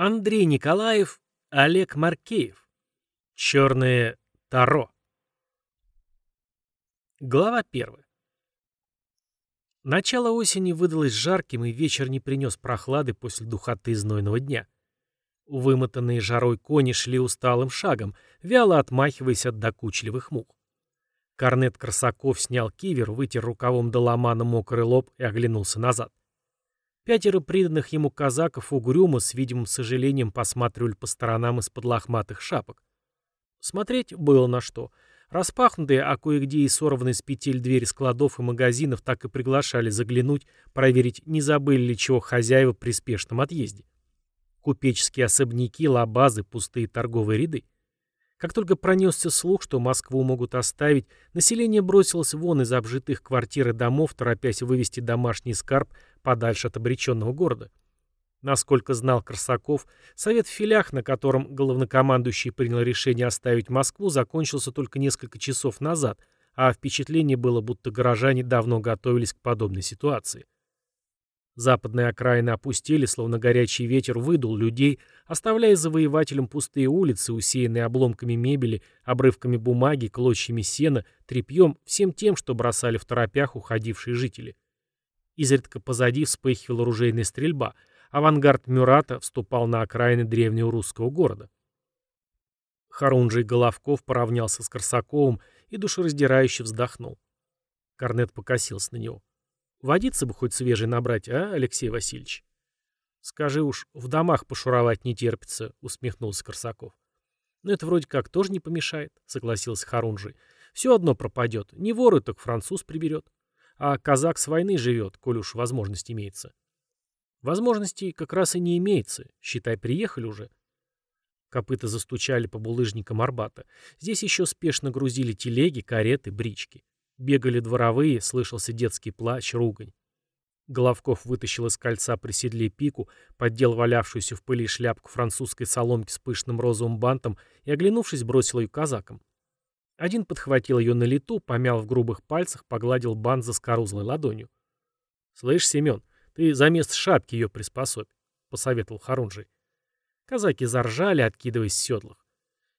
Андрей Николаев, Олег Маркеев. Черное Таро. Глава первая. Начало осени выдалось жарким, и вечер не принес прохлады после духоты знойного дня. Вымотанные жарой кони шли усталым шагом, вяло отмахиваясь от докучливых мух. Корнет Красаков снял кивер, вытер рукавом до ломана мокрый лоб и оглянулся назад. Пятеро приданных ему казаков угрюмо с видимым сожалением посматривали по сторонам из-под лохматых шапок. Смотреть было на что. Распахнутые, а кое-где и сорванные с петель двери складов и магазинов так и приглашали заглянуть, проверить, не забыли ли чего хозяева при спешном отъезде. Купеческие особняки, лабазы, пустые торговые ряды. Как только пронесся слух, что Москву могут оставить, население бросилось вон из обжитых квартир и домов, торопясь вывести домашний скарб подальше от обреченного города. Насколько знал Корсаков, совет в филях, на котором главнокомандующий принял решение оставить Москву, закончился только несколько часов назад, а впечатление было, будто горожане давно готовились к подобной ситуации. Западные окраины опустили, словно горячий ветер выдул людей, оставляя завоевателям пустые улицы, усеянные обломками мебели, обрывками бумаги, клочьями сена, тряпьем, всем тем, что бросали в торопях уходившие жители. Изредка позади вспыхивала оружейная стрельба. Авангард Мюрата вступал на окраины древнего русского города. Харунжий Головков поравнялся с Корсаковым и душераздирающе вздохнул. Корнет покосился на него. Водиться бы хоть свежий набрать, а, Алексей Васильевич? Скажи уж, в домах пошуровать не терпится, усмехнулся Корсаков. Ну это вроде как тоже не помешает, согласился Харунжий. Все одно пропадет. Не воры, так француз приберет. А казак с войны живет, коль уж возможность имеется. Возможностей как раз и не имеется. Считай, приехали уже. Копыта застучали по булыжникам Арбата. Здесь еще спешно грузили телеги, кареты, брички. Бегали дворовые, слышался детский плач, ругань. Головков вытащил из кольца при седле пику, поддел валявшуюся в пыли шляпку французской соломки с пышным розовым бантом и, оглянувшись, бросил ее казакам. Один подхватил ее на лету, помял в грубых пальцах, погладил бант за скорузлой ладонью. «Слышь, Семен, ты за место шапки ее приспособь», — посоветовал Харунжий. Казаки заржали, откидываясь с седлах.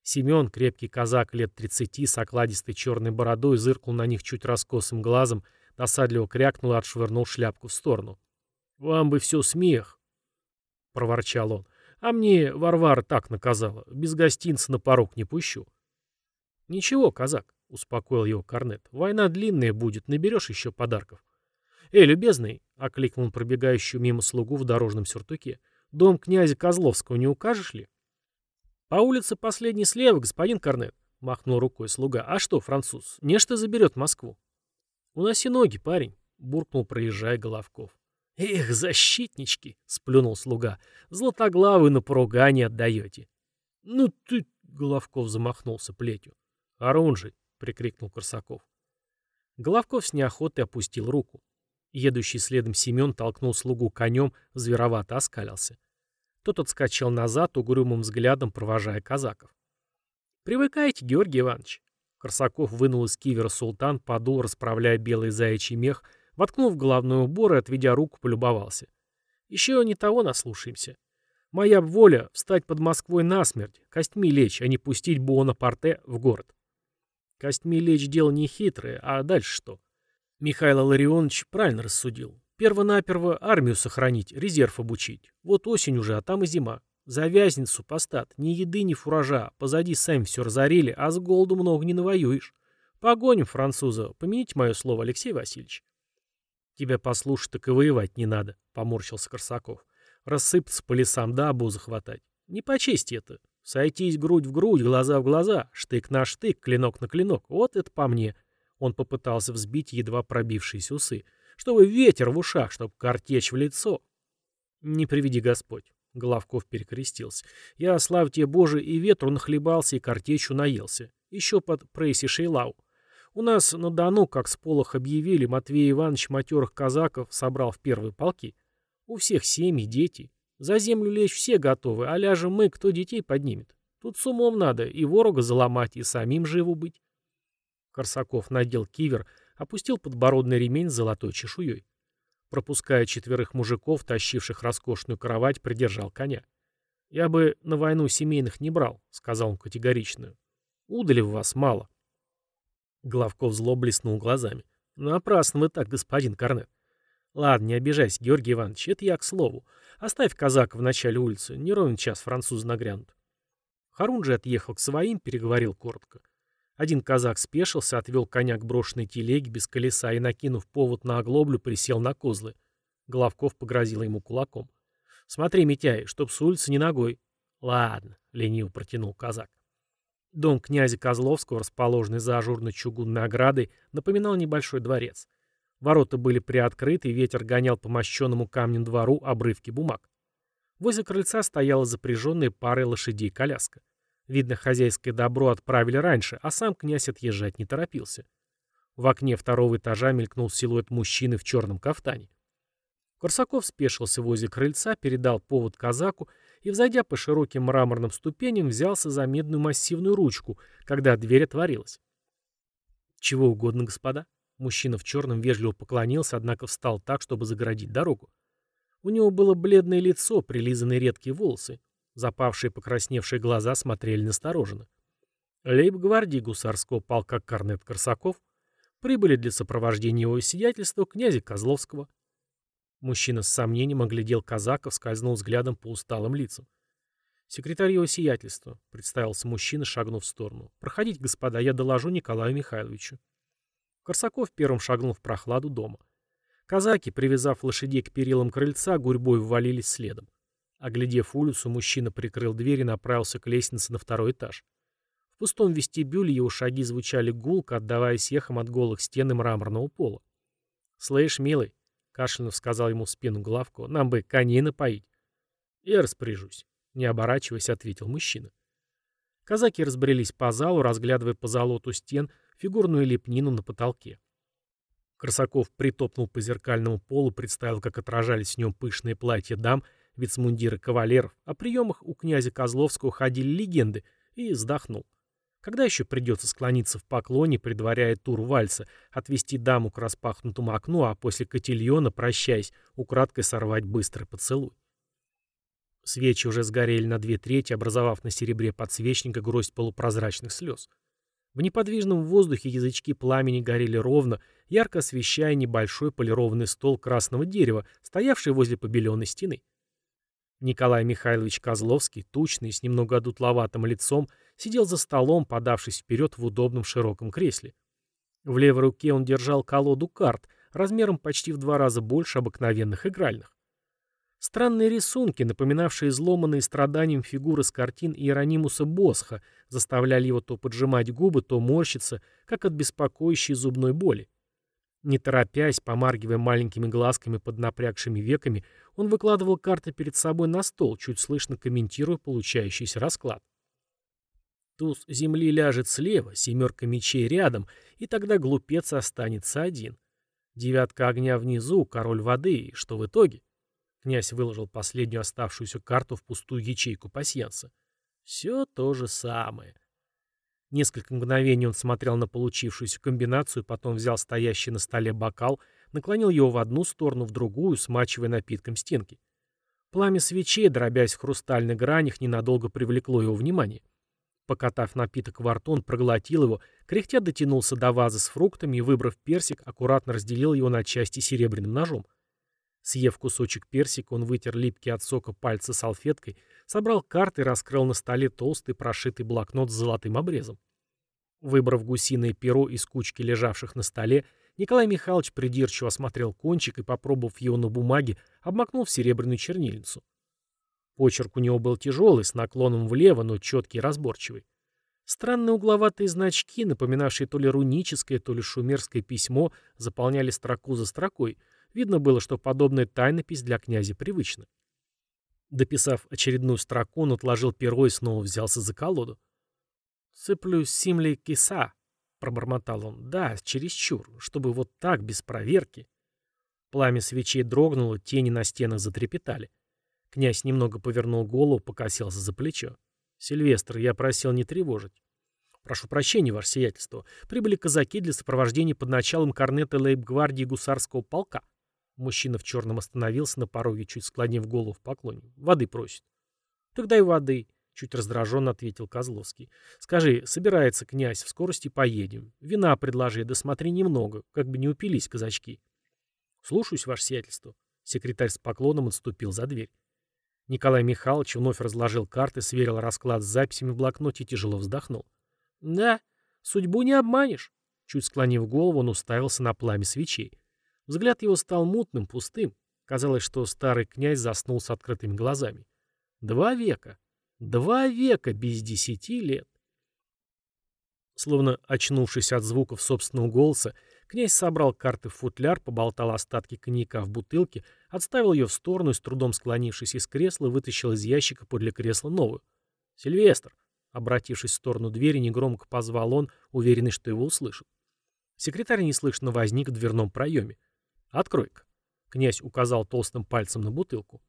Семен, крепкий казак лет тридцати, с окладистой черной бородой, зыркнул на них чуть раскосым глазом, досадливо крякнул и отшвырнул шляпку в сторону. «Вам бы все смех!» — проворчал он. «А мне Варвара так наказала. Без гостинца на порог не пущу». «Ничего, казак», — успокоил его Корнет. «Война длинная будет, наберешь еще подарков». «Эй, любезный!» — окликнул он пробегающую мимо слугу в дорожном сюртуке. «Дом князя Козловского не укажешь ли?» «По улице последний слева, господин Корнет», — махнул рукой слуга. «А что, француз, нечто заберет Москву?» «Уноси ноги, парень», — буркнул, проезжая Головков. «Эх, защитнички!» — сплюнул слуга. «Златоглавый на поругание отдаете». «Ну ты...» — Головков замахнулся плетью. «Орунжий!» — прикрикнул Корсаков. Головков с неохотой опустил руку. Едущий следом Семен толкнул слугу конем, зверовато оскалился. Тот отскочил назад, угрюмым взглядом провожая казаков. «Привыкайте, Георгий Иванович». Корсаков вынул из кивера султан, подул, расправляя белый заячий мех, воткнул в головной убор и, отведя руку, полюбовался. «Еще не того наслушаемся. Моя воля — встать под Москвой насмерть, костьми лечь, а не пустить Буонапарте в город». Костьми лечь дело не хитрое, а дальше что? Михаил Ларионович правильно рассудил. Первонаперво армию сохранить, резерв обучить. Вот осень уже, а там и зима. За вязницу, постат, ни еды, ни фуража. Позади сами все разорили, а с голоду много не навоюешь. Погоним француза. Помяните мое слово, Алексей Васильевич. Тебя послушать, так и воевать не надо, поморщился Корсаков. Рассыпаться по лесам, да обузы хватать. Не по чести это. Сойтись грудь в грудь, глаза в глаза, штык на штык, клинок на клинок. Вот это по мне. Он попытался взбить едва пробившиеся усы чтобы ветер в ушах, чтобы картечь в лицо. Не приведи Господь. Главков перекрестился. Я, слав тебе Боже, и ветру нахлебался, и картечью наелся. Еще под пресси Шейлау. У нас на Дону, как с полох объявили, Матвей Иванович матерых казаков собрал в первые полки. У всех семьи, дети. За землю лечь все готовы, а ляжем мы, кто детей поднимет. Тут с умом надо и ворога заломать, и самим живу быть. Корсаков надел кивер, опустил подбородный ремень с золотой чешуей. Пропуская четверых мужиков, тащивших роскошную кровать, придержал коня. «Я бы на войну семейных не брал», — сказал он категорично. «Удали в вас мало». Главков зло блеснул глазами. «Напрасно вы так, господин Корнет. Ладно, не обижайся, Георгий Иванович, это я к слову. Оставь казака в начале улицы, не ровен час французы нагрянут». Харунжи отъехал к своим, переговорил коротко. Один казак спешился, отвел коня к брошенной телеге без колеса и, накинув повод на оглоблю, присел на козлы. Главков погрозил ему кулаком. «Смотри, Митяй, чтоб с улицы не ногой». «Ладно», — лениво протянул казак. Дом князя Козловского, расположенный за ажурной чугунной оградой, напоминал небольшой дворец. Ворота были приоткрыты, и ветер гонял по мощенному камнем двору обрывки бумаг. Возле крыльца стояла запряженная парой лошадей коляска. Видно, хозяйское добро отправили раньше, а сам князь отъезжать не торопился. В окне второго этажа мелькнул силуэт мужчины в черном кафтане. Корсаков спешился возле крыльца, передал повод казаку и, взойдя по широким мраморным ступеням, взялся за медную массивную ручку, когда дверь отворилась. «Чего угодно, господа?» Мужчина в черном вежливо поклонился, однако встал так, чтобы загородить дорогу. У него было бледное лицо, прилизанные редкие волосы. Запавшие покрасневшие глаза смотрели настороженно. Лейб-гвардии гусарского полка Корнет Корсаков прибыли для сопровождения его сиятельства князя Козловского. Мужчина с сомнением оглядел казаков, скользнул взглядом по усталым лицам. «Секретарь его сиятельства», — представился мужчина, шагнув в сторону. «Проходите, господа, я доложу Николаю Михайловичу». Корсаков первым шагнул в прохладу дома. Казаки, привязав лошадей к перилам крыльца, гурьбой ввалились следом. Оглядев улицу, мужчина прикрыл дверь и направился к лестнице на второй этаж. В пустом вестибюле его шаги звучали гулко, отдаваясь эхом от голых стен и мраморного пола. «Слышь, милый», — Кашлянов сказал ему в спину главку, — «нам бы коней напоить». «Я распоряжусь», — не оборачиваясь, ответил мужчина. Казаки разбрелись по залу, разглядывая по золоту стен фигурную лепнину на потолке. Красаков притопнул по зеркальному полу, представил, как отражались в нем пышные платья дам — вицмундиры кавалеров, о приемах у князя Козловского ходили легенды, и вздохнул. Когда еще придется склониться в поклоне, предваряя тур вальса, отвести даму к распахнутому окну, а после котельона, прощаясь, украдкой сорвать быстрый поцелуй? Свечи уже сгорели на две трети, образовав на серебре подсвечника гроздь полупрозрачных слез. В неподвижном воздухе язычки пламени горели ровно, ярко освещая небольшой полированный стол красного дерева, стоявший возле побеленной стены. Николай Михайлович Козловский, тучный, с немного одутловатым лицом, сидел за столом, подавшись вперед в удобном широком кресле. В левой руке он держал колоду карт, размером почти в два раза больше обыкновенных игральных. Странные рисунки, напоминавшие изломанные страданием фигуры с картин Иеронимуса Босха, заставляли его то поджимать губы, то морщиться, как от беспокоящей зубной боли. Не торопясь, помаргивая маленькими глазками под напрягшими веками, он выкладывал карты перед собой на стол, чуть слышно комментируя получающийся расклад. Туз земли ляжет слева, семерка мечей рядом, и тогда глупец останется один. Девятка огня внизу, король воды, и что в итоге? Князь выложил последнюю оставшуюся карту в пустую ячейку пасьянса. Все то же самое. Несколько мгновений он смотрел на получившуюся комбинацию, потом взял стоящий на столе бокал, наклонил его в одну сторону, в другую, смачивая напитком стенки. Пламя свечей, дробясь в хрустальных гранях, ненадолго привлекло его внимание. Покатав напиток во рту, он проглотил его, кряхтя дотянулся до вазы с фруктами и, выбрав персик, аккуратно разделил его на части серебряным ножом. Съев кусочек персика, он вытер липкий от сока пальцы салфеткой, собрал карты и раскрыл на столе толстый прошитый блокнот с золотым обрезом. Выбрав гусиное перо из кучки лежавших на столе, Николай Михайлович придирчиво осмотрел кончик и, попробовав его на бумаге, обмакнул в серебряную чернильницу. Почерк у него был тяжелый, с наклоном влево, но четкий и разборчивый. Странные угловатые значки, напоминавшие то ли руническое, то ли шумерское письмо, заполняли строку за строкой — Видно было, что подобная тайнопись для князя привычна. Дописав очередную строку, он отложил перо и снова взялся за колоду. «Цеплю симли киса», — пробормотал он. «Да, чересчур, чтобы вот так, без проверки». Пламя свечей дрогнуло, тени на стенах затрепетали. Князь немного повернул голову, покосился за плечо. «Сильвестр, я просил не тревожить». «Прошу прощения, ваше сиятельство. Прибыли казаки для сопровождения под началом корнета лейб-гвардии гусарского полка». Мужчина в черном остановился на пороге, чуть склонив голову в поклоне. Воды просит. Тогда и воды, чуть раздраженно ответил Козловский. Скажи, собирается князь, в скорости поедем. Вина предложи, да смотри немного, как бы не упились казачки. Слушаюсь, ваше сиятельство. Секретарь с поклоном отступил за дверь. Николай Михайлович вновь разложил карты, сверил расклад с записями в блокноте и тяжело вздохнул. «Да, судьбу не обманешь». Чуть склонив голову, он уставился на пламя свечей. Взгляд его стал мутным, пустым. Казалось, что старый князь заснул с открытыми глазами. Два века. Два века без десяти лет. Словно очнувшись от звуков собственного голоса, князь собрал карты в футляр, поболтал остатки коньяка в бутылке, отставил ее в сторону и, с трудом склонившись из кресла, вытащил из ящика подле кресла новую. «Сильвестр!» Обратившись в сторону двери, негромко позвал он, уверенный, что его услышат. Секретарь неслышно возник в дверном проеме. «Открой-ка». Князь указал толстым пальцем на бутылку.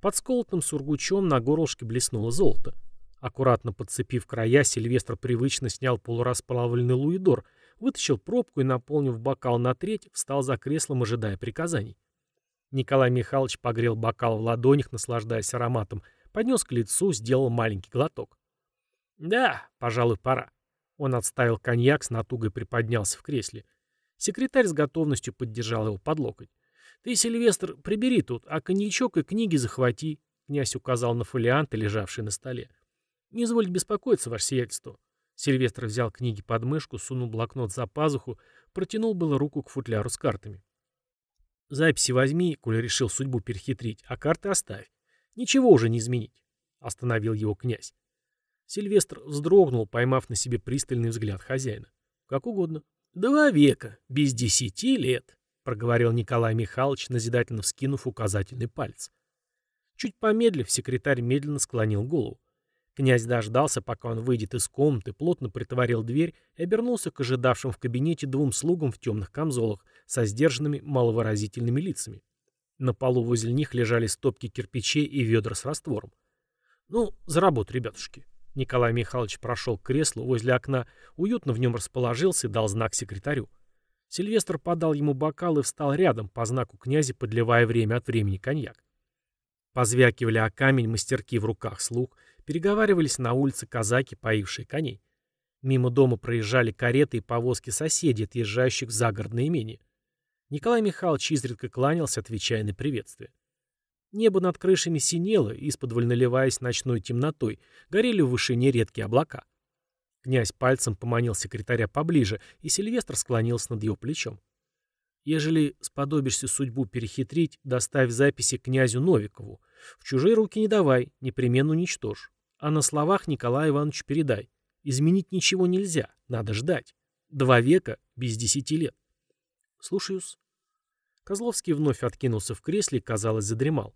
Под сколотным сургучом на горлышке блеснуло золото. Аккуратно подцепив края, Сильвестр привычно снял полурасплавленный луидор, вытащил пробку и, наполнив бокал на треть, встал за креслом, ожидая приказаний. Николай Михайлович погрел бокал в ладонях, наслаждаясь ароматом, поднес к лицу, сделал маленький глоток. «Да, пожалуй, пора». Он отставил коньяк, с натугой приподнялся в кресле. Секретарь с готовностью поддержал его под локоть. «Ты, Сильвестр, прибери тут, а коньячок и книги захвати», — князь указал на фолианты, лежавшие на столе. «Не извольте беспокоиться, ваше сиятельство». Сильвестр взял книги под мышку, сунул блокнот за пазуху, протянул было руку к футляру с картами. «Записи возьми, коли решил судьбу перехитрить, а карты оставь. Ничего уже не изменить», — остановил его князь. Сильвестр вздрогнул, поймав на себе пристальный взгляд хозяина. «Как угодно». «Два века, без десяти лет», — проговорил Николай Михайлович, назидательно вскинув указательный палец. Чуть помедлив, секретарь медленно склонил голову. Князь дождался, пока он выйдет из комнаты, плотно притворил дверь и обернулся к ожидавшим в кабинете двум слугам в темных камзолах со сдержанными, маловыразительными лицами. На полу возле них лежали стопки кирпичей и ведра с раствором. «Ну, за работу, ребятушки», Николай Михайлович прошел к креслу возле окна, уютно в нем расположился и дал знак секретарю. Сильвестр подал ему бокал и встал рядом, по знаку князя подливая время от времени коньяк. Позвякивали о камень мастерки в руках слуг, переговаривались на улице казаки, поившие коней. Мимо дома проезжали кареты и повозки соседей, отъезжающих в загородное имение. Николай Михайлович изредка кланялся, отвечая на приветствие. Небо над крышами синело, исподволь наливаясь ночной темнотой, горели в вышине редкие облака. Князь пальцем поманил секретаря поближе, и Сильвестр склонился над его плечом. «Ежели сподобишься судьбу перехитрить, доставь записи князю Новикову. В чужие руки не давай, непременно уничтожь. А на словах Николаю Ивановичу передай. Изменить ничего нельзя, надо ждать. Два века без десяти лет». «Слушаюсь». Козловский вновь откинулся в кресле и, казалось, задремал.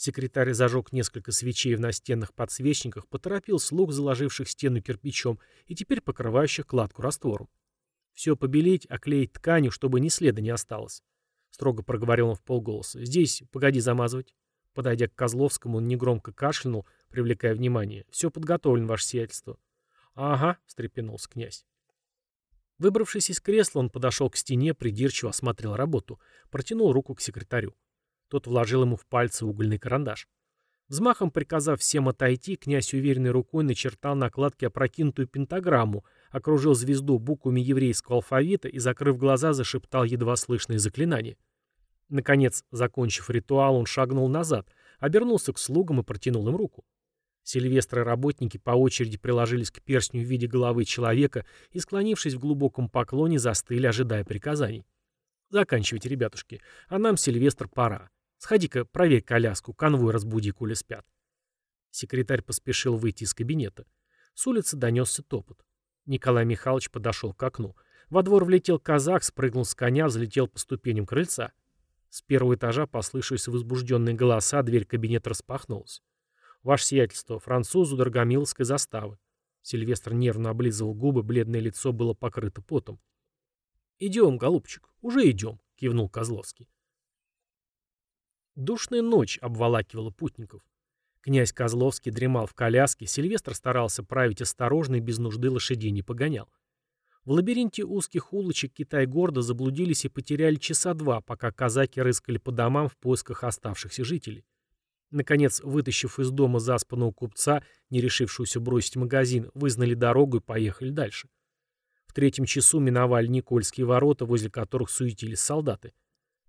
Секретарь зажег несколько свечей в настенных подсвечниках, поторопил слуг, заложивших стену кирпичом и теперь покрывающих кладку раствором. «Все побелить, оклеить тканью, чтобы ни следа не осталось», — строго проговорил он в полголоса. «Здесь, погоди замазывать». Подойдя к Козловскому, он негромко кашлянул, привлекая внимание. «Все подготовлено, ваше сиятельство». «Ага», — встрепенулся князь. Выбравшись из кресла, он подошел к стене, придирчиво осмотрел работу, протянул руку к секретарю. Тот вложил ему в пальцы угольный карандаш. Взмахом приказав всем отойти, князь уверенной рукой начертал на кладке опрокинутую пентаграмму, окружил звезду буквами еврейского алфавита и, закрыв глаза, зашептал едва слышные заклинания. Наконец, закончив ритуал, он шагнул назад, обернулся к слугам и протянул им руку. Сильвестры работники по очереди приложились к перстню в виде головы человека и, склонившись в глубоком поклоне, застыли, ожидая приказаний. «Заканчивайте, ребятушки, а нам, Сильвестр, пора. Сходи-ка, проверь коляску, конвой разбуди, коли спят. Секретарь поспешил выйти из кабинета. С улицы донесся топот. Николай Михайлович подошел к окну. Во двор влетел казак, спрыгнул с коня, взлетел по ступеням крыльца. С первого этажа послышались возбужденные голоса, дверь кабинета распахнулась. «Ваше сиятельство, французу Дорогомиловской заставы». Сильвестр нервно облизывал губы, бледное лицо было покрыто потом. «Идем, голубчик, уже идем», — кивнул Козловский. Душная ночь обволакивала путников. Князь Козловский дремал в коляске, Сильвестр старался править осторожно и без нужды лошадей не погонял. В лабиринте узких улочек Китай-города заблудились и потеряли часа два, пока казаки рыскали по домам в поисках оставшихся жителей. Наконец, вытащив из дома заспанного купца, не решившуюся бросить магазин, вызнали дорогу и поехали дальше. В третьем часу миновали Никольские ворота, возле которых суетились солдаты.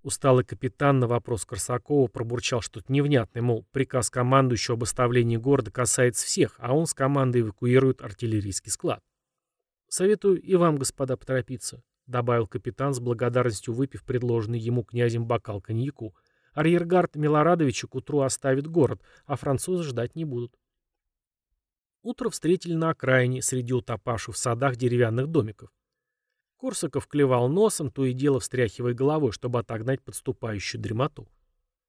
Усталый капитан на вопрос Корсакова пробурчал что-то невнятное, мол, приказ командующего об оставлении города касается всех, а он с командой эвакуирует артиллерийский склад. «Советую и вам, господа, поторопиться», — добавил капитан с благодарностью выпив предложенный ему князем бокал коньяку. «Арьергард Милорадовича к утру оставит город, а французы ждать не будут». Утро встретили на окраине, среди утопавших в садах деревянных домиков. Корсаков клевал носом, то и дело встряхивая головой, чтобы отогнать подступающую дремоту.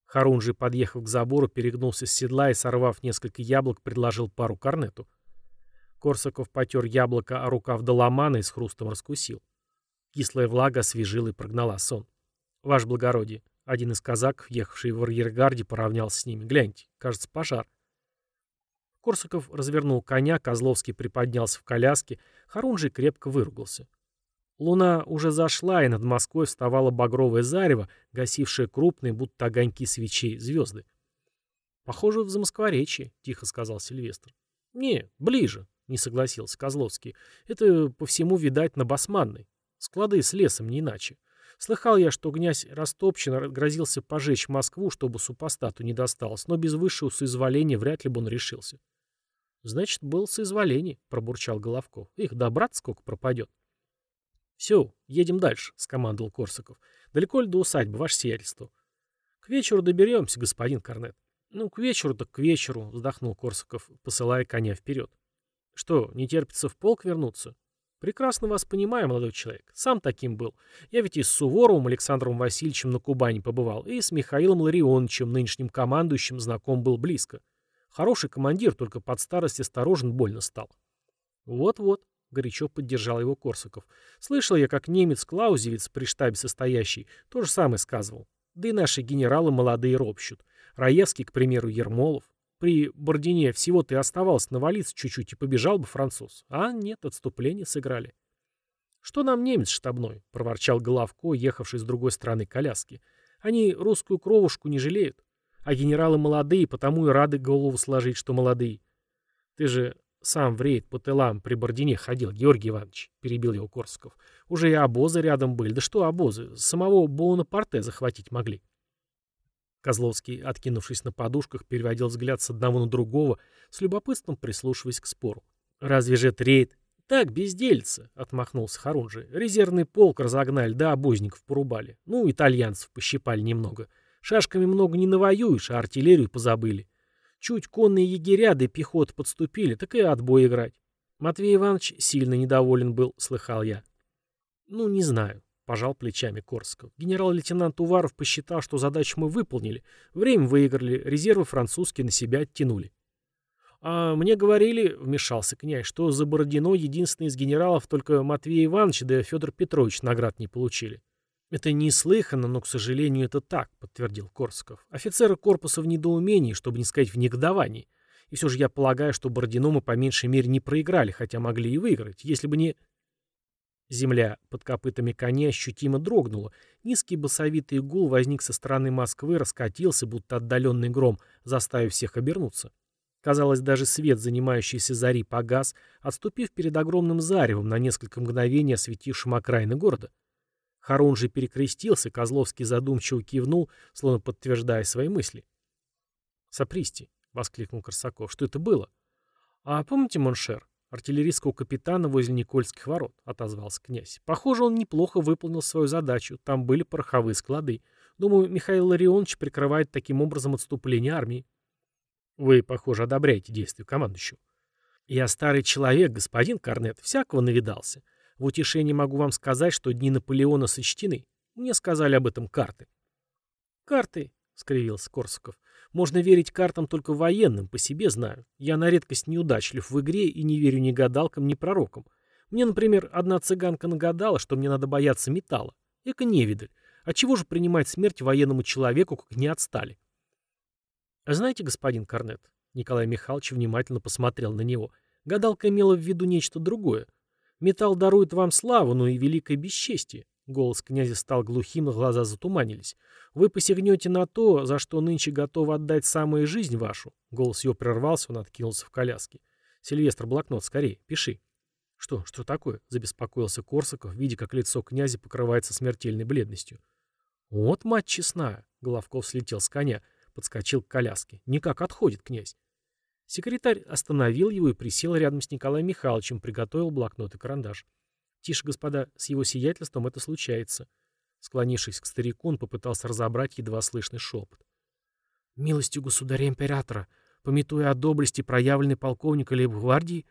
Харунжий, подъехав к забору, перегнулся с седла и, сорвав несколько яблок, предложил пару корнету. Корсаков потер яблоко о рукав доломана и с хрустом раскусил. Кислая влага освежила и прогнала сон. «Ваше благородие!» Один из казаков, ехавший в арьергарде, поравнялся с ними. «Гляньте, кажется, пожар». Корсаков развернул коня, Козловский приподнялся в коляске, Харунжий крепко выругался. Луна уже зашла, и над Москвой вставало багровое зарево, гасившее крупные, будто огоньки свечей, звезды. «Похоже, в Замоскворечье», — тихо сказал Сильвестр. «Не, ближе», — не согласился Козловский. «Это по всему, видать, на Басманной. Склады с лесом, не иначе. Слыхал я, что князь Растопчин грозился пожечь Москву, чтобы супостату не досталось, но без высшего соизволения вряд ли бы он решился». «Значит, был соизволение», — пробурчал Головков. «Их добраться сколько пропадет». «Все, едем дальше», — скомандовал Корсаков. «Далеко ли до усадьбы, ваше сиятельство?» «К вечеру доберемся, господин Корнет». «Ну, к вечеру так к вечеру», — вздохнул Корсаков, посылая коня вперед. «Что, не терпится в полк вернуться?» «Прекрасно вас понимаю, молодой человек. Сам таким был. Я ведь и с Суворовым Александром Васильевичем на Кубани побывал, и с Михаилом Ларионовичем, нынешним командующим, знаком был близко. Хороший командир, только под старость осторожен больно стал». «Вот-вот», — горячо поддержал его Корсаков. «Слышал я, как немец Клаузевиц при штабе состоящий то же самое сказывал. Да и наши генералы молодые ропщут. Раевский, к примеру, Ермолов. При Бордине всего-то и оставалось навалиться чуть-чуть, и побежал бы француз. А нет, отступление сыграли». «Что нам немец штабной?» — проворчал Головко, ехавший с другой стороны коляски. «Они русскую кровушку не жалеют. А генералы молодые, потому и рады голову сложить, что молодые. Ты же сам в рейд по тылам при Бордине ходил, Георгий Иванович, перебил его Корсаков. Уже и обозы рядом были. Да что обозы? Самого Буонапарте захватить могли. Козловский, откинувшись на подушках, переводил взгляд с одного на другого, с любопытством прислушиваясь к спору. «Разве же это рейд?» «Так, бездельца», — отмахнулся Харунжи. «Резервный полк разогнали, да обозников порубали. Ну, итальянцев пощипали немного. Шашками много не навоюешь, а артиллерию позабыли. Чуть конные егеря да пехот подступили, так и отбой играть. Матвей Иванович сильно недоволен был, слыхал я. Ну, не знаю, пожал плечами Корсков. Генерал-лейтенант Уваров посчитал, что задачу мы выполнили, время выиграли, резервы французские на себя оттянули. «А мне говорили, — вмешался князь, — что за Бородино единственный из генералов только Матвей Иванович да Федор Петрович наград не получили. «Это неслыханно, но, к сожалению, это так», — подтвердил Корсаков. «Офицеры корпуса в недоумении, чтобы не сказать в негодовании. И все же я полагаю, что Бородино мы по меньшей мере не проиграли, хотя могли и выиграть, если бы не...» Земля под копытами коня ощутимо дрогнула. Низкий басовитый гул возник со стороны Москвы, раскатился, будто отдаленный гром, заставив всех обернуться. Казалось, даже свет, занимающейся зари, погас, отступив перед огромным заревом, на несколько мгновений осветившим окраины города. Хорунжий перекрестился, Козловский задумчиво кивнул, словно подтверждая свои мысли. «Sapristi», — воскликнул Корсаков, — «что это было?» «А помните, mon cher, артиллерийского капитана возле Никольских ворот?» — отозвался князь. «Похоже, он неплохо выполнил свою задачу. Там были пороховые склады. Думаю, Михаил Ларионович прикрывает таким образом отступление армии». «Вы, похоже, одобряете действия командующего». «Я старый человек, господин Корнет, всякого навидался. В утешение могу вам сказать, что дни Наполеона сочтены. Мне сказали об этом карты. Карты, — скривился Корсаков. Можно верить картам только военным, по себе знаю. Я на редкость неудачлив в игре и не верю ни гадалкам, ни пророкам. Мне, например, одна цыганка нагадала, что мне надо бояться металла. Эко невидаль. А чего же принимать смерть военному человеку, как не отстали? А знаете, господин Корнет, Николай Михайлович внимательно посмотрел на него, гадалка имела в виду нечто другое. Металл дарует вам славу, но и великое бесчестие. Голос князя стал глухим, глаза затуманились. «Вы посягнете на то, за что нынче готовы отдать самую жизнь вашу». Голос его прервался, он откинулся в коляске. «Сильвестр, блокнот, скорее, пиши». «Что, что такое?» — забеспокоился Корсаков, видя, как лицо князя покрывается смертельной бледностью. «Вот мать честная!» — Головков слетел с коня, подскочил к коляске. «Никак отходит князь». Секретарь остановил его и присел рядом с Николаем Михайловичем, приготовил блокнот и карандаш. «Тише, господа, с его сиятельством это случается». Склонившись к старику, он попытался разобрать едва слышный шепот. «Милостью государя-императора, пометуя о доблести, проявленной полковника лейб-гвардии,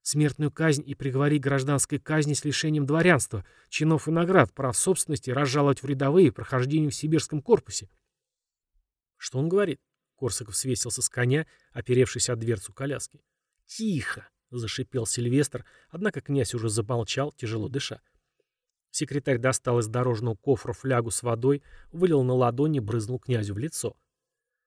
смертную казнь и приговори гражданской казни с лишением дворянства, чинов и наград, прав собственности, разжаловать в рядовые, прохождению в сибирском корпусе». «Что он говорит?» Корсаков свесился с коня, оперевшись от дверцу коляски. «Тихо!» — зашипел Сильвестр, однако князь уже замолчал, тяжело дыша. Секретарь достал из дорожного кофра флягу с водой, вылил на ладони, брызнул князю в лицо.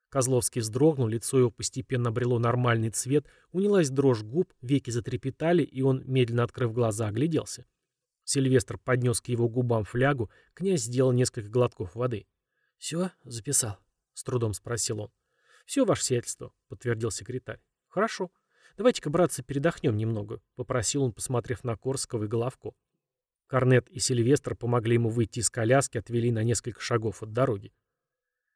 Козловский вздрогнул, лицо его постепенно обрело нормальный цвет, унялась дрожь губ, веки затрепетали, и он, медленно открыв глаза, огляделся. Сильвестр поднес к его губам флягу, князь сделал несколько глотков воды. «Все, записал?» — с трудом спросил он. «Все, ваше сиятельство», — подтвердил секретарь. «Хорошо. Давайте-ка, братцы, передохнем немного», — попросил он, посмотрев на Корского и Головко. Корнет и Сильвестр помогли ему выйти из коляски, отвели на несколько шагов от дороги.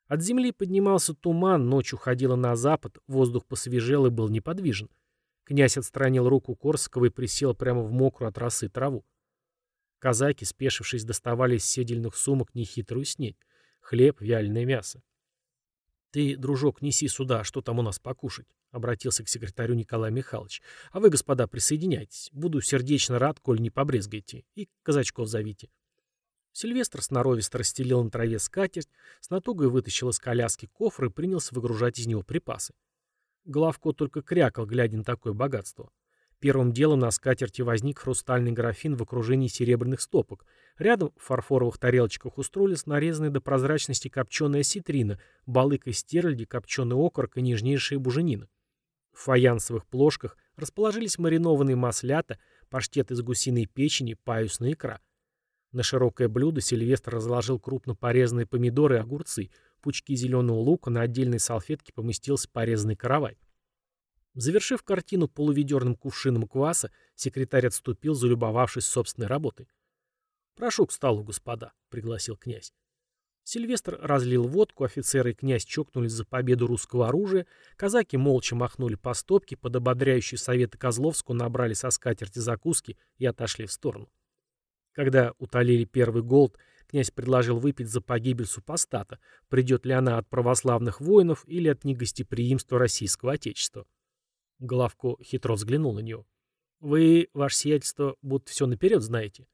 От земли поднимался туман, ночь уходила на запад, воздух посвежел и был неподвижен. Князь отстранил руку Корского и присел прямо в мокрую от росы траву. Казаки, спешившись, доставали из седельных сумок нехитрую снедь — хлеб, вяленое мясо. «Ты, дружок, неси сюда, что там у нас покушать», — обратился к секретарю Николай Михайлович. «А вы, господа, присоединяйтесь. Буду сердечно рад, коль не побрезгаете. И казачков зовите». Сильвестр сноровисто расстелил на траве скатерть, с натугой вытащил из коляски кофр и принялся выгружать из него припасы. Главко только крякал, глядя на такое богатство. Первым делом на скатерти возник хрустальный графин в окружении серебряных стопок. Рядом в фарфоровых тарелочках устроились нарезанные до прозрачности копченая ситрина, балык из стерляди, копченый окорок и нежнейшая буженина. В фаянсовых плошках расположились маринованные маслята, паштет из гусиной печени, паюсная икра. На широкое блюдо Сильвестр разложил крупно порезанные помидоры и огурцы, пучки зеленого лука, на отдельной салфетке поместился порезанный каравай. Завершив картину полуведерным кувшином кваса, секретарь отступил, залюбовавшись собственной работой. «Прошу к столу, господа», — пригласил князь. Сильвестр разлил водку, офицеры и князь чокнулись за победу русского оружия, казаки молча махнули по стопке, под ободряющие советы Козловского набрали со скатерти закуски и отошли в сторону. Когда утолили первый голод, князь предложил выпить за погибель супостата, придет ли она от православных воинов или от негостеприимства российского отечества. Головко хитро взглянул на него. «Вы, ваше сиятельство, будто все наперед знаете».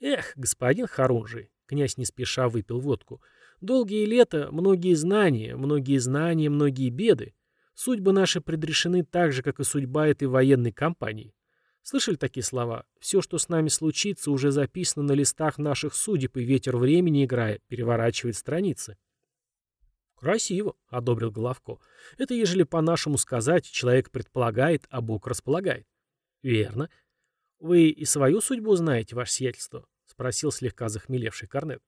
«Эх, господин Харунжий», — князь не спеша выпил водку, — «долгие лета, многие знания, многие знания, многие беды. Судьбы наши предрешены так же, как и судьба этой военной кампании. Слышали такие слова? Все, что с нами случится, уже записано на листах наших судеб, и ветер времени, играя, переворачивает страницы». «Красиво», — одобрил Головко. «Это, ежели по-нашему сказать, человек предполагает, а Бог располагает». «Верно. Вы и свою судьбу знаете, ваше сиятельство?» — спросил слегка захмелевший Корнет.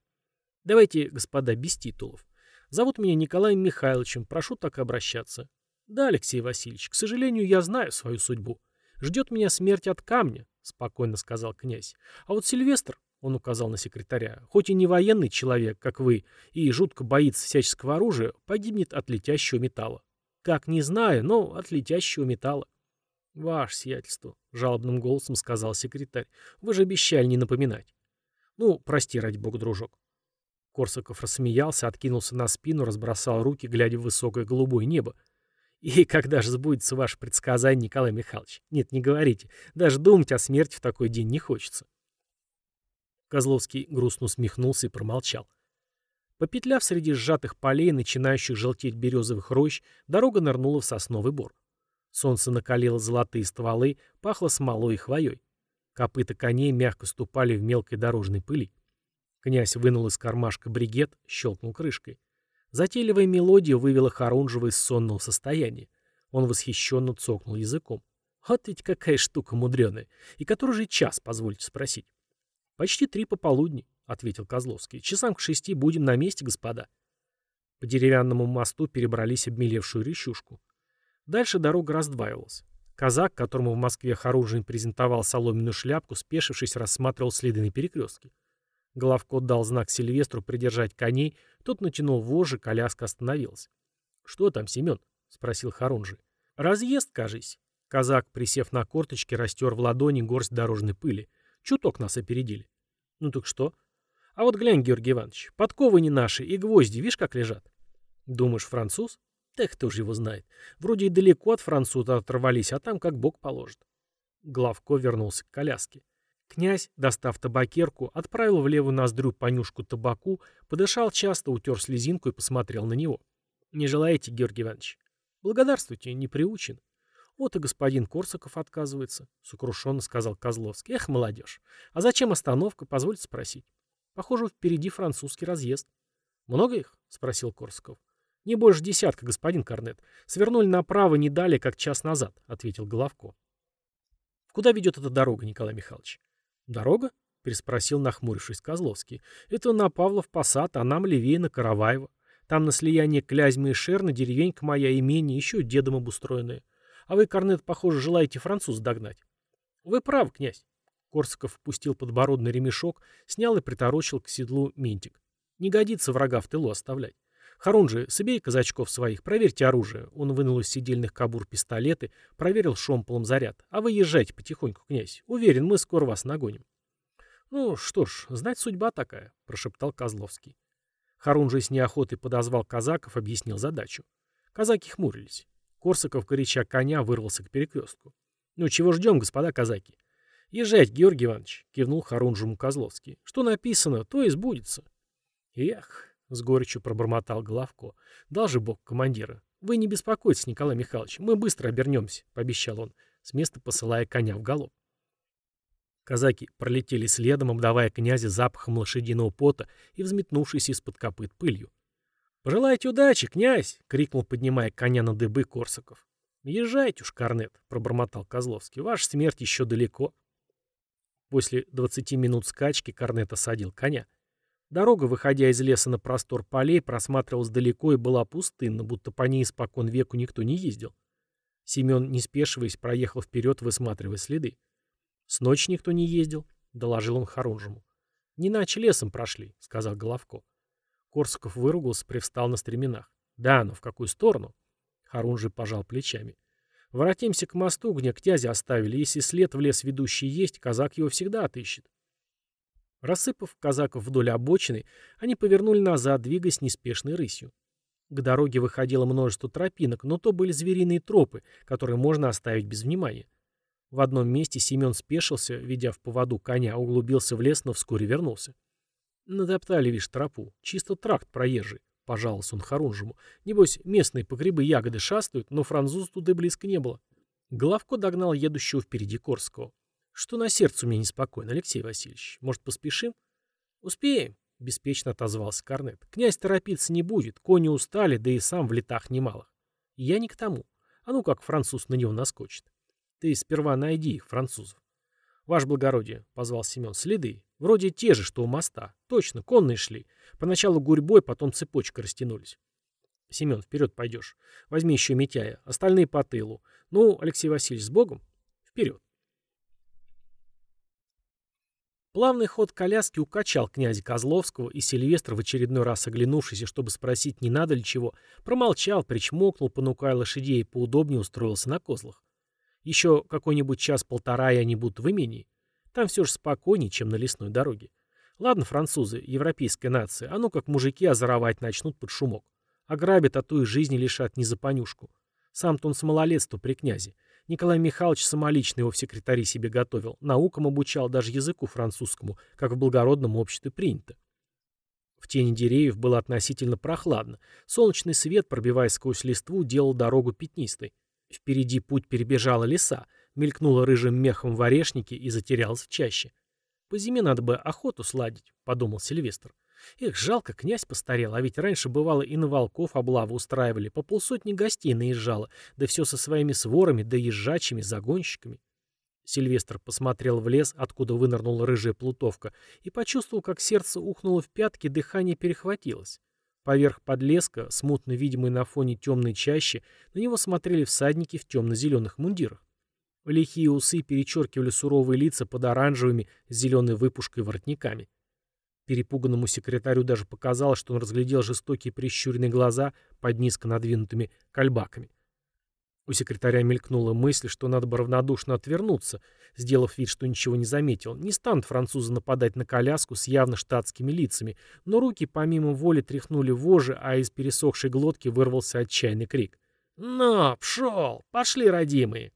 «Давайте, господа, без титулов. Зовут меня Николаем Михайловичем, прошу так обращаться. Да, Алексей Васильевич, к сожалению, я знаю свою судьбу. Ждет меня смерть от камня», — спокойно сказал князь. «А вот Сильвестр, он указал на секретаря, хоть и не военный человек, как вы, и жутко боится всяческого оружия, погибнет от летящего металла. Как, не знаю, но от летящего металла. «Ваше сиятельство», — жалобным голосом сказал секретарь, — «вы же обещали не напоминать». «Ну, прости, ради бога, дружок». Корсаков рассмеялся, откинулся на спину, разбросал руки, глядя в высокое голубое небо. «И когда же сбудется ваше предсказание, Николай Михайлович? Нет, не говорите. Даже думать о смерти в такой день не хочется». Козловский грустно усмехнулся и промолчал. Попетляв среди сжатых полей, начинающих желтеть березовых рощ, дорога нырнула в сосновый бор. Солнце накалило золотые стволы, пахло смолой и хвоей. Копыта коней мягко ступали в мелкой дорожной пыли. Князь вынул из кармашка бригет, щелкнул крышкой. Затейливая мелодия вывела Харунжева из сонного состояния. Он восхищенно цокнул языком. Вот ведь какая штука мудреная. И который же час, позвольте спросить? Почти три пополудни. — ответил Козловский. «Часам к шести будем на месте, господа». По деревянному мосту перебрались обмелевшую речушку. Дальше дорога раздваивалась. Казак, которому в Москве Харужин презентовал соломенную шляпку, спешившись, рассматривал следы на перекрестке. Головко дал знак Сильвестру придержать коней, тот натянул вожжи, коляска остановилась. «Что там, Семен?» — спросил Харунжий. «Разъезд, кажись». Казак, присев на корточки, растер в ладони горсть дорожной пыли. Чуток нас опередили. «Ну так что?» «А вот глянь, Георгий Иванович, подковы не наши, и гвозди, видишь, как лежат?» «Думаешь, француз?» «Так кто же его знает. Вроде и далеко от француза оторвались, а там как бог положит». Главко вернулся к коляске. Князь, достав табакерку, отправил в левую ноздрю понюшку табаку, подышал часто, утер слезинку и посмотрел на него. «Не желаете, Георгий Иванович?» «Благодарствуйте, не приучен». «Вот и господин Корсаков отказывается», — сокрушенно сказал Козловский. «Эх, молодежь! А зачем остановка, позвольте спросить?» «Похоже, впереди французский разъезд». «Много их?» — спросил Корсаков. «Не больше десятка, господин Корнет. Свернули направо не далее, как час назад», — ответил Головко. «Куда ведет эта дорога, Николай Михайлович?» «Дорога?» — переспросил, нахмурившись Козловский. «Это на Павлов Посад, а нам левее на Караваево. Там на слияние Клязьмы и Шерна деревенька моя имение, еще дедом обустроенная. А вы, Корнет, похоже, желаете француз догнать». «Вы правы, князь». Корсаков впустил подбородный ремешок, снял и приторочил к седлу ментик. «Не годится врага в тылу оставлять. Харунжи, собери казачков своих, проверьте оружие. Он вынул из сидельных кабур пистолеты, проверил шомполом заряд. А вы езжайте потихоньку, князь. Уверен, мы скоро вас нагоним. Ну что ж, знать судьба такая, прошептал Козловский. Харунжий с неохотой подозвал казаков, объяснил задачу. Казаки хмурились. Корсаков, горяча коня, вырвался к перекрестку. «Ну, чего ждем, господа казаки?» «Езжать, Георгий Иванович», — кивнул Харунжему Козловский. «Что написано, то и сбудется». «Эх, — с горечью пробормотал Головко. «Дал же Бог командира. Вы не беспокойтесь, Николай Михайлович, мы быстро обернемся», — пообещал он, с места посылая коня в галоп. Казаки пролетели следом, обдавая князя запахом лошадиного пота и взметнувшись из-под копыт пылью. «Пожелайте удачи, князь!» — крикнул, поднимая коня на дыбы Корсаков. «Езжайте уж, Корнет!» — пробормотал Козловский. «Ваша смерть еще далеко». После двадцати минут скачки Корнет осадил коня. Дорога, выходя из леса на простор полей, просматривалась далеко и была пустынна, будто по ней испокон веку никто не ездил. Семен, не спешиваясь, проехал вперед, высматривая следы. «С ночи никто не ездил», — доложил он Харунжему. «Не иначе лесом прошли», — сказал Головко. Корсаков выругался, привстал на стременах. «Да, но в какую сторону?» Харунжий пожал плечами. «Воротимся к мосту, где князя оставили. Если след в лес ведущий есть, казак его всегда отыщет». Рассыпав казаков вдоль обочины, они повернули назад, двигаясь неспешной рысью. К дороге выходило множество тропинок, но то были звериные тропы, которые можно оставить без внимания. В одном месте Семен спешился, ведя в поводу коня, углубился в лес, но вскоре вернулся. Натоптали, видишь, тропу. Чисто тракт проезжий, — пожаловался он Харунжему. Небось, местные погребы ягоды шастают, но француз туда близко не было. Головко догнал едущего впереди Корского. Что на сердце у меня неспокойно, Алексей Васильевич? Может, поспешим? Успеем, беспечно отозвался Корнет. Князь торопиться не будет, кони устали, да и сам в летах немалых. Я не к тому. А ну как француз на него наскочит. Ты сперва найди их, французов. Ваше благородие, позвал Семен, следы. Вроде те же, что у моста. Точно, конные шли. Поначалу гурьбой, потом цепочкой растянулись. Семен, вперед пойдешь. Возьми еще Митяя. Остальные по тылу. Ну, Алексей Васильевич, с Богом. Вперед. Плавный ход коляски укачал князя Козловского, и Сильвестр, в очередной раз оглянувшись, чтобы спросить, не надо ли чего, промолчал, причмокнул, понукая лошадей и поудобнее устроился на козлах. Еще какой-нибудь час-полтора, и они будут в имении. Там все же спокойнее, чем на лесной дороге. Ладно, французы, европейская нация, а ну как мужики озоровать начнут под шумок. Ограбят, а то и жизни лишат не за понюшку. Сам-то он с малолетства при князе. Николай Михайлович самолично его в секретари себе готовил, наукам обучал, даже языку французскому, как в благородном обществе принято. В тени деревьев было относительно прохладно. Солнечный свет, пробиваясь сквозь листву, делал дорогу пятнистой. Впереди путь перебежала леса, мелькнула рыжим мехом в орешнике и затерялась в чаще. «По зиме надо бы охоту сладить», — подумал Сильвестр. Эх, жалко, князь постарел, а ведь раньше бывало и на волков облаву устраивали, по полсотни гостей наезжало, да все со своими сворами, да езжачими, загонщиками. Сильвестр посмотрел в лес, откуда вынырнула рыжая плутовка, и почувствовал, как сердце ухнуло в пятки, дыхание перехватилось. Поверх подлеска, смутно видимый на фоне темной чащи, на него смотрели всадники в темно-зеленых мундирах. Лихие усы перечеркивали суровые лица под оранжевыми с зеленой выпушкой воротниками. Перепуганному секретарю даже показалось, что он разглядел жестокие прищуренные глаза под низко надвинутыми кальбаками. У секретаря мелькнула мысль, что надо бы равнодушно отвернуться, сделав вид, что ничего не заметил. Не станут французы нападать на коляску с явно штатскими лицами, но руки помимо воли тряхнули вожжи, а из пересохшей глотки вырвался отчаянный крик. «Но, пшел! Пошли, родимые!»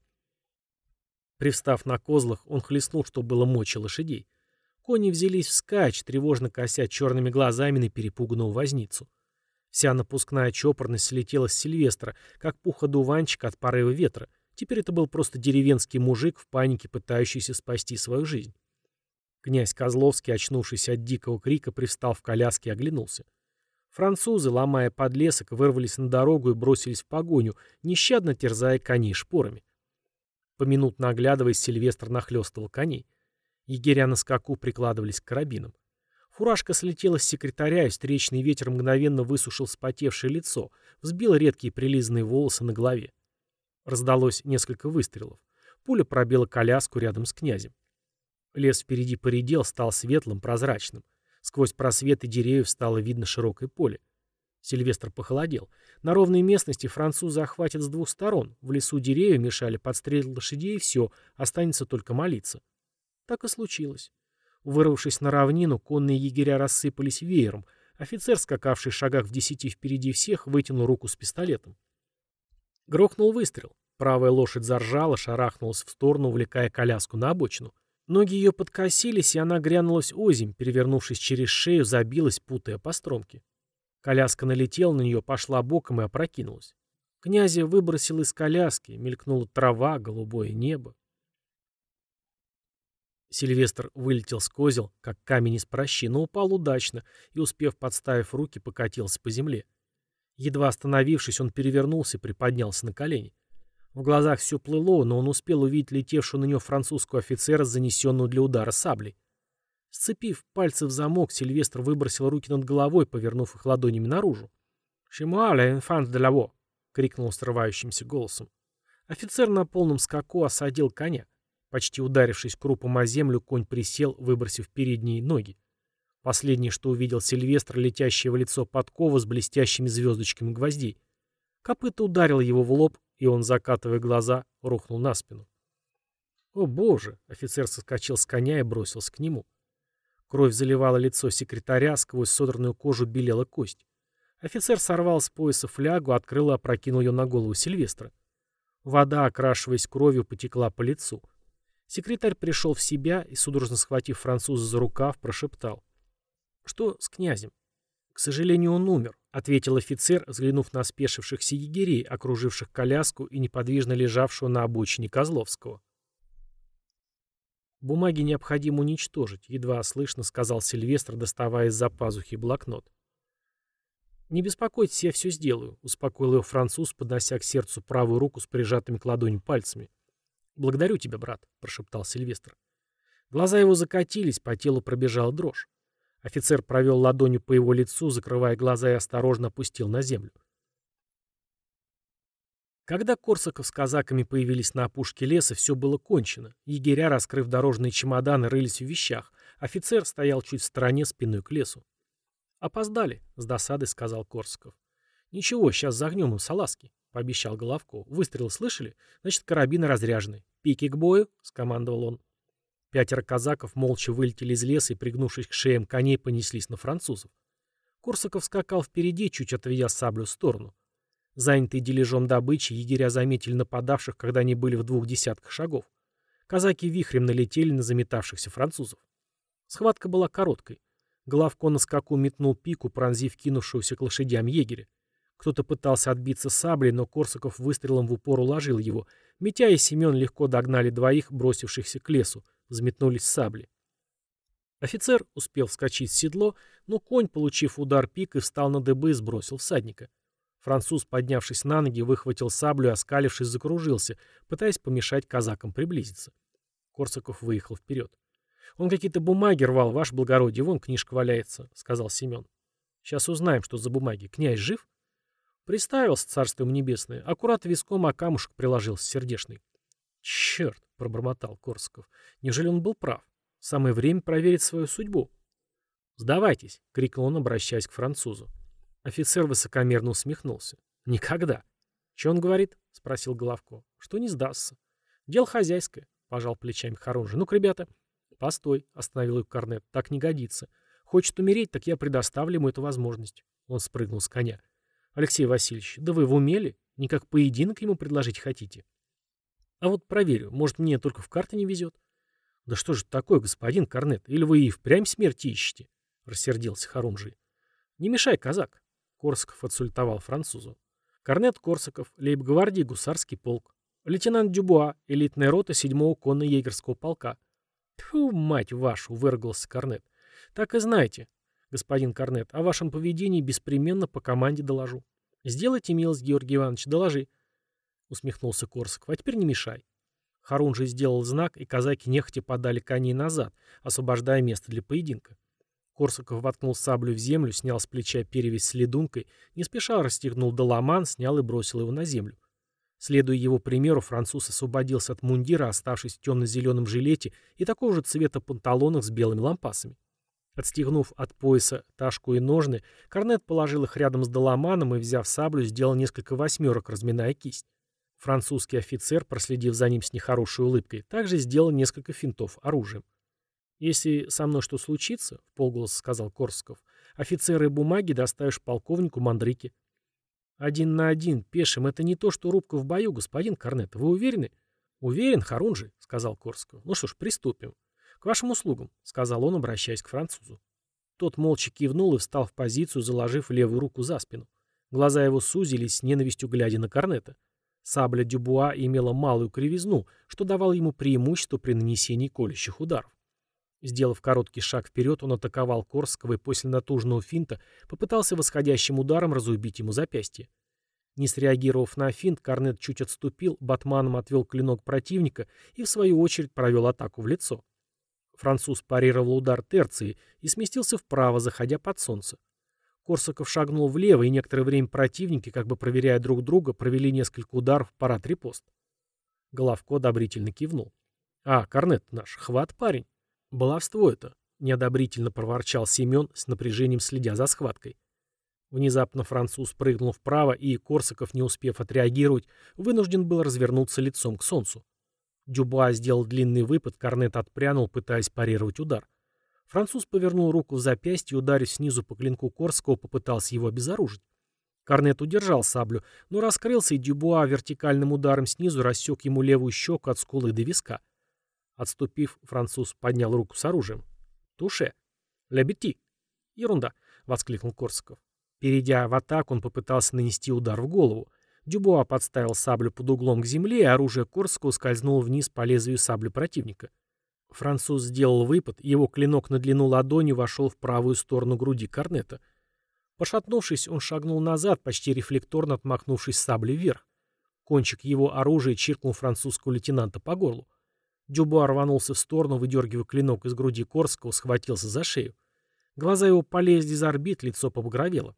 Привстав на козлах, он хлестнул, что было мочи лошадей. Кони взялись вскачь, тревожно кося черными глазами на перепуганную возницу. Вся напускная чопорность слетела с Сильвестра, как пуха дуванчика от порыва ветра. Теперь это был просто деревенский мужик в панике, пытающийся спасти свою жизнь. Князь Козловский, очнувшись от дикого крика, привстал в коляске и оглянулся. Французы, ломая подлесок, вырвались на дорогу и бросились в погоню, нещадно терзая коней шпорами. Поминутно оглядываясь, Сильвестр нахлёстывал коней. Егеря на скаку прикладывались к карабинам. Фуражка слетела с секретаря, и встречный ветер мгновенно высушил вспотевшее лицо, взбил редкие прилизанные волосы на голове. Раздалось несколько выстрелов. Пуля пробила коляску рядом с князем. Лес впереди поредел, стал светлым, прозрачным. Сквозь просветы деревьев стало видно широкое поле. Сильвестр похолодел. На ровной местности французы охватят с двух сторон. В лесу деревья мешали подстрелить лошадей, и все, останется только молиться. Так и случилось. Вырвавшись на равнину, конные егеря рассыпались веером. Офицер, скакавший в шагах в десяти впереди всех, вытянул руку с пистолетом. Грохнул выстрел. Правая лошадь заржала, шарахнулась в сторону, увлекая коляску на обочину. Ноги ее подкосились, и она грянулась озимь, перевернувшись через шею, забилась, путая по стромке. Коляска налетела на нее, пошла боком и опрокинулась. Князя выбросил из коляски, мелькнула трава, голубое небо. Сильвестр вылетел с козел, как камень из прощи, но упал удачно и, успев подставив руки, покатился по земле. Едва остановившись, он перевернулся и приподнялся на колени. В глазах все плыло, но он успел увидеть летевшего на него французского офицера, занесенную для удара саблей. Сцепив пальцы в замок, Сильвестр выбросил руки над головой, повернув их ладонями наружу. «Чемуа ля инфант де лаво!» — крикнул срывающимся голосом. Офицер на полном скаку осадил коня. Почти ударившись крупом о землю, конь присел, выбросив передние ноги. Последнее, что увидел Сильвестр, летящее в лицо подкова с блестящими звездочками гвоздей. Копыто ударило его в лоб, и он, закатывая глаза, рухнул на спину. «О, Боже!» — офицер соскочил с коня и бросился к нему. Кровь заливала лицо секретаря, сквозь содранную кожу белела кость. Офицер сорвал с пояса флягу, открыл и опрокинул ее на голову Сильвестра. Вода, окрашиваясь кровью, потекла по лицу. Секретарь пришел в себя и, судорожно схватив француза за рукав, прошептал. «Что с князем?» «К сожалению, он умер», — ответил офицер, взглянув на спешившихся егерей, окруживших коляску и неподвижно лежавшего на обочине Козловского. «Бумаги необходимо уничтожить», — едва слышно сказал Сильвестр, доставая из-за пазухи блокнот. «Не беспокойтесь, я все сделаю», — успокоил его француз, поднося к сердцу правую руку с прижатыми к ладони пальцами. «Благодарю тебя, брат», — прошептал Сильвестр. Глаза его закатились, по телу пробежала дрожь. Офицер провел ладонью по его лицу, закрывая глаза и осторожно опустил на землю. Когда Корсаков с казаками появились на опушке леса, все было кончено. Егеря, раскрыв дорожные чемоданы, рылись в вещах. Офицер стоял чуть в стороне спиной к лесу. «Опоздали», — с досадой сказал Корсаков. «Ничего, сейчас загнем им салазки», — пообещал Головко. «Выстрелы слышали? Значит, карабины разряжены. Пики к бою», — скомандовал он. Пятеро казаков молча вылетели из леса и, пригнувшись к шеям коней, понеслись на французов. Корсаков скакал впереди, чуть отведя саблю в сторону. Занятые дележом добычи, егеря заметили нападавших, когда они были в двух десятках шагов. Казаки вихрем налетели на заметавшихся французов. Схватка была короткой. Главко на скаку метнул пику, пронзив кинувшегося к лошадям егеря. Кто-то пытался отбиться саблей, но Корсаков выстрелом в упор уложил его. Митя и Семен легко догнали двоих, бросившихся к лесу, взметнулись сабли. Офицер успел вскочить в седло, но конь, получив удар пикой, встал на дыбы и сбросил всадника. Француз, поднявшись на ноги, выхватил саблю и, оскалившись, закружился, пытаясь помешать казакам приблизиться. Корсаков выехал вперед. «Он какие-то бумаги рвал, ваше благородие, вон книжка валяется», — сказал Семен. «Сейчас узнаем, что за бумаги. Князь жив?» Приставился, царство ему небесное. Аккурат виском о камушек приложился сердешный. «Черт!» — пробормотал Корсаков. «Неужели он был прав? Самое время проверить свою судьбу». «Сдавайтесь!» — крикнул он, обращаясь к французу. Офицер высокомерно усмехнулся. «Никогда!» «Че он говорит?» — спросил Головко. «Что не сдастся?» «Дело хозяйское», — пожал плечами Харунжи. «Ну-ка, ребята...» «Постой», — остановил их Корнет. «Так не годится. Хочет умереть, так я предоставлю ему эту возможность». Он спрыгнул с коня. «Алексей Васильевич, да вы в умели? Не как поединок ему предложить хотите?» «А вот проверю. Может, мне только в карты не везет?» «Да что же такое, господин Корнет? Или вы и впрямь смерти ищете?» — рассердился Харунжий. «Не мешай, казак!» — Корсаков отсультовал французу. Корнет Корсаков, лейб-гвардии, гусарский полк. Лейтенант Дюбуа, элитная рота 7-го конно-егерского полка. Тьфу, мать вашу, выругался Корнет. Так и знаете, господин Корнет, о вашем поведении беспременно по команде доложу. Сделайте милость, Георгий Иванович, доложи. Усмехнулся Корсаков. А теперь не мешай. Харун же сделал знак, и казаки нехотя подали коней назад, освобождая место для поединка. Корсаков воткнул саблю в землю, снял с плеча перевязь с ледункой, не спеша расстегнул доломан, снял и бросил его на землю. Следуя его примеру, француз освободился от мундира, оставшись в темно-зеленом жилете и такого же цвета панталонах с белыми лампасами. Отстегнув от пояса ташку и ножны, Корнет положил их рядом с доломаном и, взяв саблю, сделал несколько восьмерок, разминая кисть. Французский офицер, проследив за ним с нехорошей улыбкой, также сделал несколько финтов оружием. «Если со мной что случится, — в полголоса сказал Корсков, — офицеры и бумаги доставишь полковнику Мандрыке». «Один на один, пешим, это не то, что рубка в бою, господин Корнет. Вы уверены?» «Уверен, Харунжи», — сказал Корсков. «Ну что ж, приступим». «К вашим услугам», — сказал он, обращаясь к французу. Тот молча кивнул и встал в позицию, заложив левую руку за спину. Глаза его сузились, с ненавистью глядя на Корнета. Сабля Дюбуа имела малую кривизну, что давало ему преимущество при нанесении колющих ударов. Сделав короткий шаг вперед, он атаковал Корского и после натужного финта попытался восходящим ударом разубить ему запястье. Не среагировав на финт, Корнет чуть отступил, батманом отвел клинок противника и, в свою очередь, провел атаку в лицо. Француз парировал удар терции и сместился вправо, заходя под солнце. Корсаков шагнул влево, и некоторое время противники, как бы проверяя друг друга, провели несколько ударов в парад-репост. Головко одобрительно кивнул. «А, Корнет наш, хват парень». «Баловство это», — неодобрительно проворчал Семен, с напряжением следя за схваткой. Внезапно француз прыгнул вправо, и Корсаков, не успев отреагировать, вынужден был развернуться лицом к солнцу. Дюбуа сделал длинный выпад, Корнет отпрянул, пытаясь парировать удар. Француз повернул руку в запястье и, ударив снизу по клинку Корского, попытался его обезоружить. Корнет удержал саблю, но раскрылся, и Дюбуа вертикальным ударом снизу рассек ему левую щеку от скулы до виска. Отступив, француз поднял руку с оружием. «Туше! Лебети!» «Ерунда!» — воскликнул Корсаков. Перейдя в атаку, он попытался нанести удар в голову. Дюбуа подставил саблю под углом к земле, и оружие Корсакова скользнуло вниз по лезвию сабли противника. Француз сделал выпад, его клинок на длину ладони вошел в правую сторону груди корнета. Пошатнувшись, он шагнул назад, почти рефлекторно отмахнувшись саблей вверх. Кончик его оружия чиркнул французского лейтенанта по горлу. Дюбуа рванулся в сторону, выдергивая клинок из груди Корского, схватился за шею. Глаза его полезли из орбит, лицо побагровело.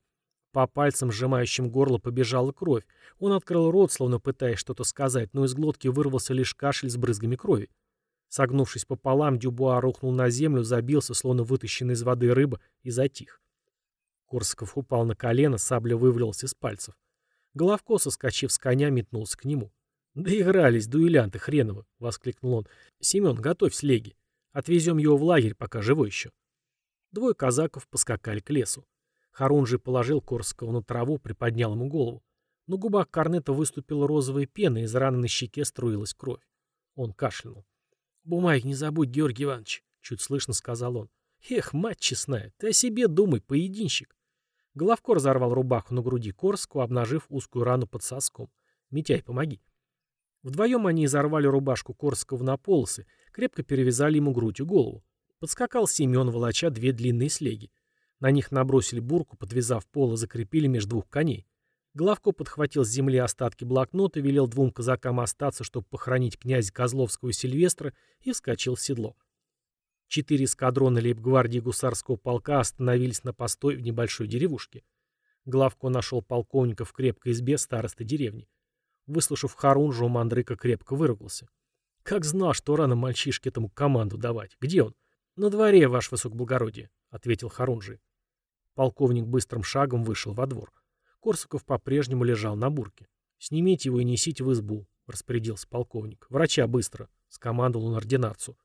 По пальцам, сжимающим горло, побежала кровь. Он открыл рот, словно пытаясь что-то сказать, но из глотки вырвался лишь кашель с брызгами крови. Согнувшись пополам, Дюбуа рухнул на землю, забился, словно вытащенный из воды рыба, и затих. Корсаков упал на колено, сабля вывалилась из пальцев. Головко, соскочив с коня, метнулся к нему. «Доигрались, дуэлянты хреновы!» — воскликнул он. «Семен, готовь слеги. Отвезем его в лагерь, пока живой еще». Двое казаков поскакали к лесу. Харун же положил Корского на траву, приподнял ему голову. На губах Корнета выступила розовая пена, из раны на щеке струилась кровь. Он кашлянул. «Бумаги не забудь, Георгий Иванович», — чуть слышно сказал он. «Эх, мать честная, ты о себе думай, поединщик». Головко разорвал рубаху на груди Корского, обнажив узкую рану под соском. «Митяй, помоги». Вдвоем они изорвали рубашку Корского на полосы, крепко перевязали ему грудь и голову. Подскакал Семен, волоча две длинные слеги. На них набросили бурку, подвязав поло, закрепили между двух коней. Главко подхватил с земли остатки блокнота, велел двум казакам остаться, чтобы похоронить князя Козловского и Сильвестра, и вскочил в седло. Четыре эскадрона лейб-гвардии гусарского полка остановились на постой в небольшой деревушке. Главко нашел полковника в крепкой избе старосты деревни. Выслушав Харунжу, Мандрыка крепко выругался. «Как знал, что рано мальчишке этому команду давать. Где он?» «На дворе, ваше высокоблагородие», — ответил Харунжи. Полковник быстрым шагом вышел во двор. Корсаков по-прежнему лежал на бурке. «Снимите его и несите в избу», — распорядился полковник. «Врача быстро», — скомандовал он ординарцу.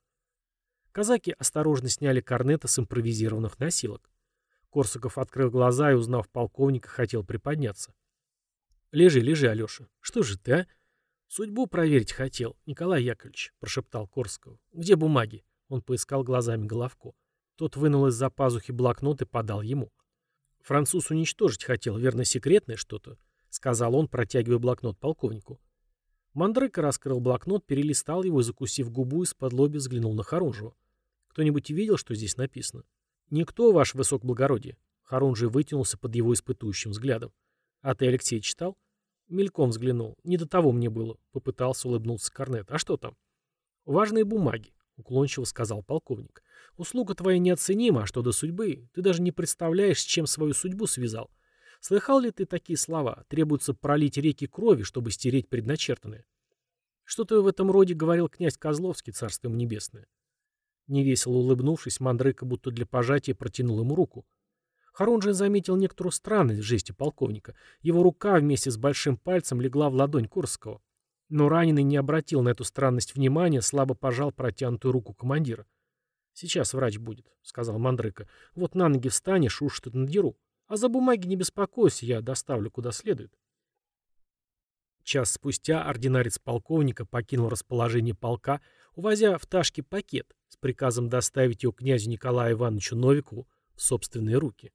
Казаки осторожно сняли корнеты с импровизированных носилок. Корсаков открыл глаза и, узнав полковника, хотел приподняться. «Лежи, лежи, Алеша. Что же ты, а?» «Судьбу проверить хотел, Николай Яковлевич», — прошептал Корсаков. «Где бумаги?» Он поискал глазами Головко. Тот вынул из-за пазухи блокнот и подал ему. «Француз уничтожить хотел, верно, секретное что-то», — сказал он, протягивая блокнот полковнику. Мандрыка раскрыл блокнот, перелистал его и, закусив губу, из-под лоби взглянул на Харунжева. «Кто-нибудь видел, что здесь написано?» «Никто, ваше высокоблагородие». Харунжий вытянулся под его испытующим взглядом. «А ты, Алексей, читал?» Мельком взглянул. «Не до того мне было», — попытался улыбнуться Корнет. «А что там?» «Важные бумаги», — уклончиво сказал полковник. Услуга твоя неоценима, а что до судьбы? Ты даже не представляешь, с чем свою судьбу связал. Слыхал ли ты такие слова? Требуется пролить реки крови, чтобы стереть предначертанное. Что-то в этом роде говорил князь Козловский, царство ему небесное. Невесело улыбнувшись, Мандрыка будто для пожатия протянул ему руку. Харунжий заметил некоторую странность в жесте полковника. Его рука вместе с большим пальцем легла в ладонь Курского. Но раненый не обратил на эту странность внимания, слабо пожал протянутую руку командира. «Сейчас врач будет», — сказал Мандрыка. «Вот на ноги встанешь, уж ты надеру. А за бумаги не беспокойся, я доставлю куда следует». Час спустя ординарец полковника покинул расположение полка, увозя в Ташке пакет с приказом доставить его князю Николаю Ивановичу Новикову в собственные руки.